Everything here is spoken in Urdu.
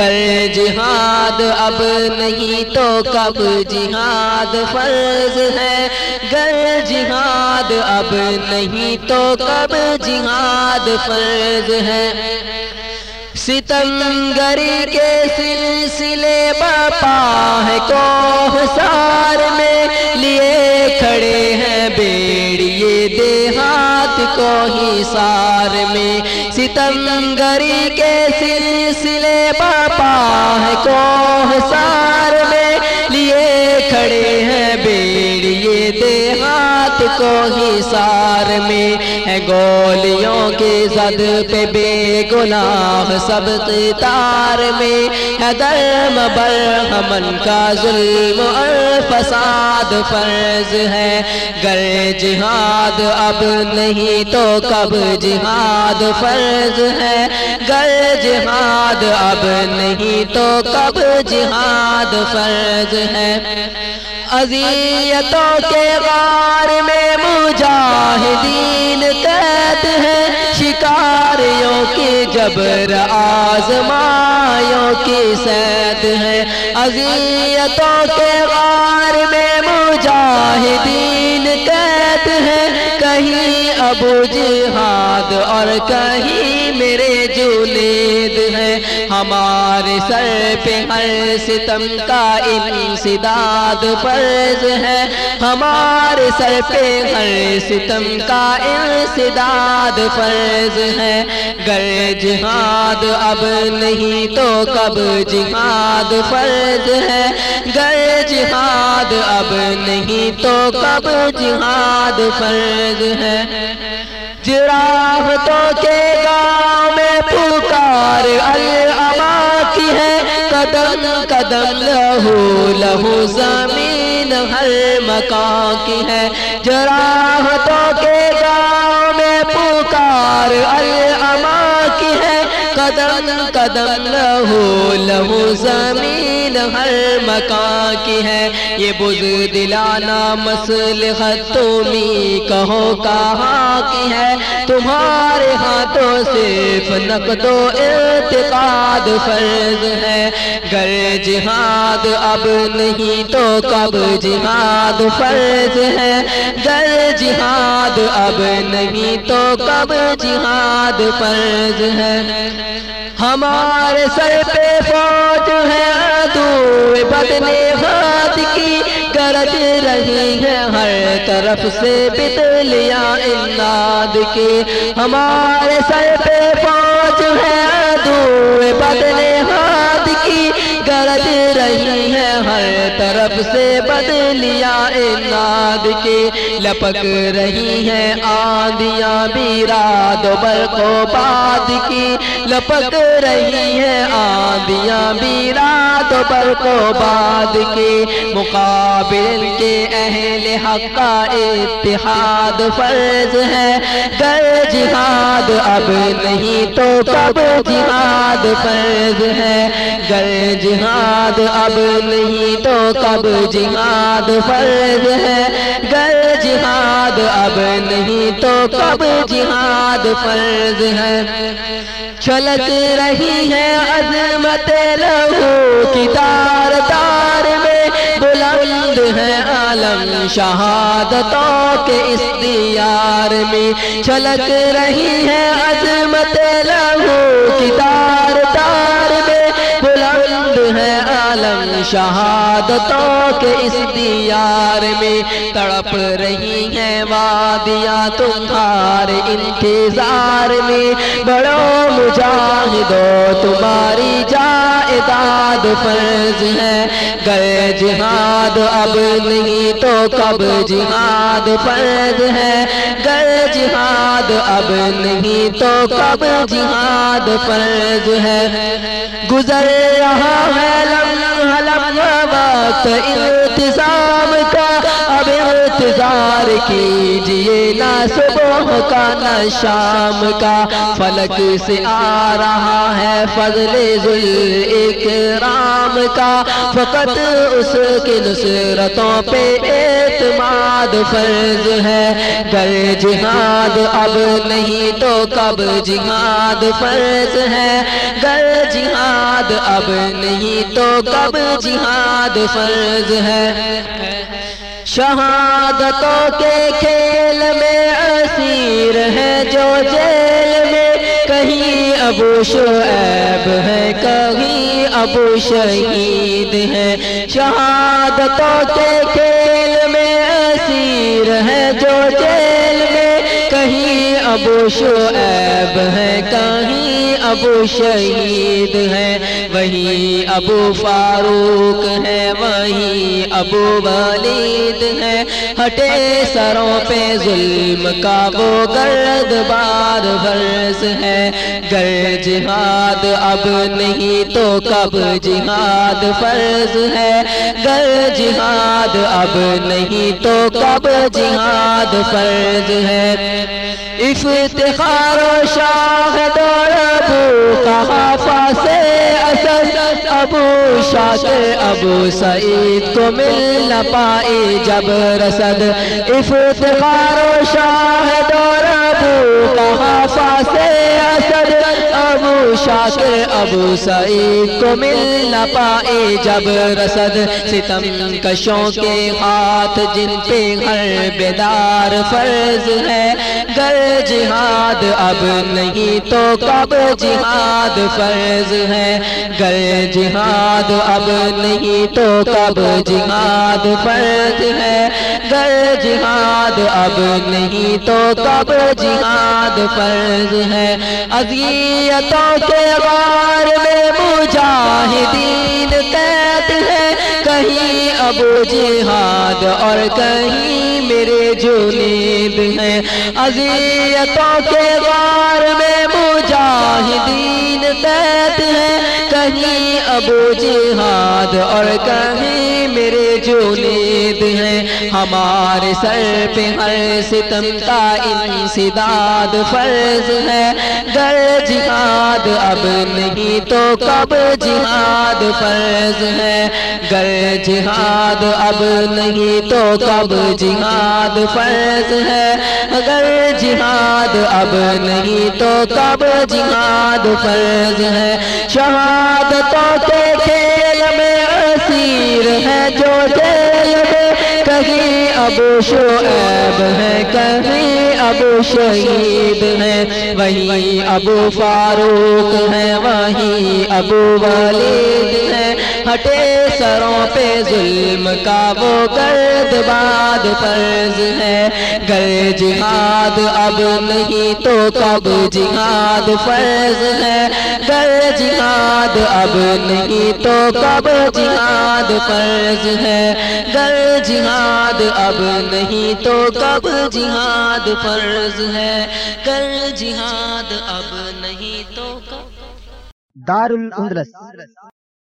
گر جہاد، اب نہیں تو کب جہاد؟ فرض ہے گر جہاد، اب نہیں تو کب جہاد؟ فرض ہے۔ ستمگری کے سلسلے باپا ہے کو سار میں لیے کھڑے ہیں بیڑیے سار میں ستمگری کے سلسلے باپا ہے کو سار میں لیے کھڑے ہیں۔ سار میں ہے گولیوں کے زد پہ بے گناہ سب قطار میں ہے درم برہمن کا ظلم اور فساد فرض ہے۔ گر جہاد اب نہیں تو کب جہاد فرض ہے۔ گر جہاد اب نہیں تو کب جہاد فرض ہے۔ اذیتوں کے غار میں مجاہدین قید ہے شکاریوں کی جبر آزمایوں کی سید ہے اذیتوں کے غار میں مجاہدین قید ہے کہیں ابو جہاد اور کہیں میرے جولید ہے ہمارے سر پہ ہر ستم کا انسداد فرض ہے۔ ہمارے سر پہ ہر ستم کا انسداد فرض ہے۔ گر جہاد اب نہیں تو کب جہاد فرض ہے۔ گر جہاد اب نہیں تو کب جہاد فرض ہے۔ جراحتوں کے گاؤں میں پکار الما کی ہے، قدم قدم لہو لہو زمین ہر مکان کی ہے۔ جراحتوں کے گاؤں میں پکار الما کی ہے قدم قدم لہو لہو زمین ہر مکان کی ہے۔ یہ بز دلانا مسلحت تمی کہو کہاں کی ہے۔ تمہارے ہاتھوں صرف نقد و اعتقاد فرض ہے۔ گر جہاد اب نہیں تو کب جہاد فرض ہے۔ گر جہاد اب نہیں تو کب جہاد فرض ہے۔ ہمارے سر پہ فوج ہے عدو بدنے ہاتھ کی گرج رہی ہے۔ ہر طرف سے بتلیاں امداد کی۔ ہمارے سر پہ فوج ہے عدو بدنے ہاتھ کی گرج رہی ہے۔ ہر طرف سے بدلیاں امداد کی لپک رہی ہے آندیاں بیراد و برق و باد کی لپک رہی ہے آندیاں بیراد و برق و باد کی مقابل کے اہل حق کا اتحاد فرض ہے۔ گر جہاد اب نہیں تو کب جہاد فرض ہے۔ گر جہاد اب نہیں تو کب جہاد فرض ہے۔ گر جہاد، اب نہیں تو کب جہاد فرض ہے۔ چھلک رہی ہے عظمت لہو کی تار تار میں بلند ہے عالم شہادتوں کے اس دیار میں۔ چھلک رہی ہے عظمت لہو کی تار شہادتوں کے اس دیار میں تڑپ رہی ہیں وادیاں تمہارے انتظار میں۔ بڑو مجاہدو تمہاری جائداد فرض ہے۔ گئے جہاد اب نہیں تو کب جہاد فرض ہے؟ گئے جہاد اب نہیں تو کب جہاد فرض ہے؟ گزر رہا ہے لمحہ وقت انتظار انتظار کیجیے نہ صبح کا نہ شام کا۔ فلک سے آ رہا ہے فضل ذل اکرام کا۔ فقط اس کی نصرتوں پہ اعتماد فرض ہے۔ گر جہاد اب نہیں تو کب جہاد فرض ہے۔ گر جہاد اب نہیں تو کب جہاد فرض ہے۔ شہادتوں کے کھیل میں اسیر ہے جو جیل میں کہیں ابو شعیب ہے، کہیں ابو شہید ہے۔ شہادتوں کے کھیل میں اسیر ہے جو جیل ابو شعیب ہے، کہیں ابو شہید ہے، وہی ابو فاروق ہے، وہی ابو والد ہے۔ ہٹے سروں پہ ظلم کا وہ گرد بار فرض ہے۔ گر جہاد، اب نہیں تو کب جہاد فرض ہے۔ گر جہاد، اب نہیں تو کب جہاد فرض ہے۔ افتخار و شاہد اور ابو کہافا سے اسد ابو شاکر ابو سعید کو مل نہ پائی جب رسد۔ افتخار و شاہد اور ابو کہافا سے ابو ابو سعید کو مل نہ پائے جب رسد، ستم کشوں کے ہاتھ، جن پہ ہر بیدار فرض ہے۔ گر جہاد، اب نہیں تو کب جہاد فرض ہے؟ گر جہاد، اب نہیں تو کب جہاد فرض ہے؟ گر جہاد، اب نہیں تو کب جہاد فرض ہے؟ اذیتوں کے غار میں مجاہدین قید ہے کہیں ابو جہاد اور کہیں میرے جو ہیں۔ اذیتوں کے غار میں مجاہدین قید ہے کہیں ابو جہاد اور کہیں میرے جو ہیں، ہمارے سر پہ ہر ستم کا انسداد فرض ہے۔ گر جہاد، اب نہیں تو کب جہاد فرض ہے۔ گر جہاد، اب نہیں تو کب جہاد فرض ہے۔ اگر جہاد، اب نہیں تو کب جہاد فرض ہے۔ شہادتوں ابو شعیب ہے، کہیں ابو شہید ہے، وہی ابو فاروق ہے، وہی ابو والد ہے۔ ہٹے سروں پہ ظلم کا وہ گرد باد فرض ہے۔ گر جہاد اب نہیں تو کب جہاد فرض ہے۔ گر جہاد اب نہیں تو کب جہاد فرض ہے۔ گر جہاد اب نہیں تو کب جہاد فرض ہے۔ گر جہاد اب نہیں تو کب۔ دار الاندلس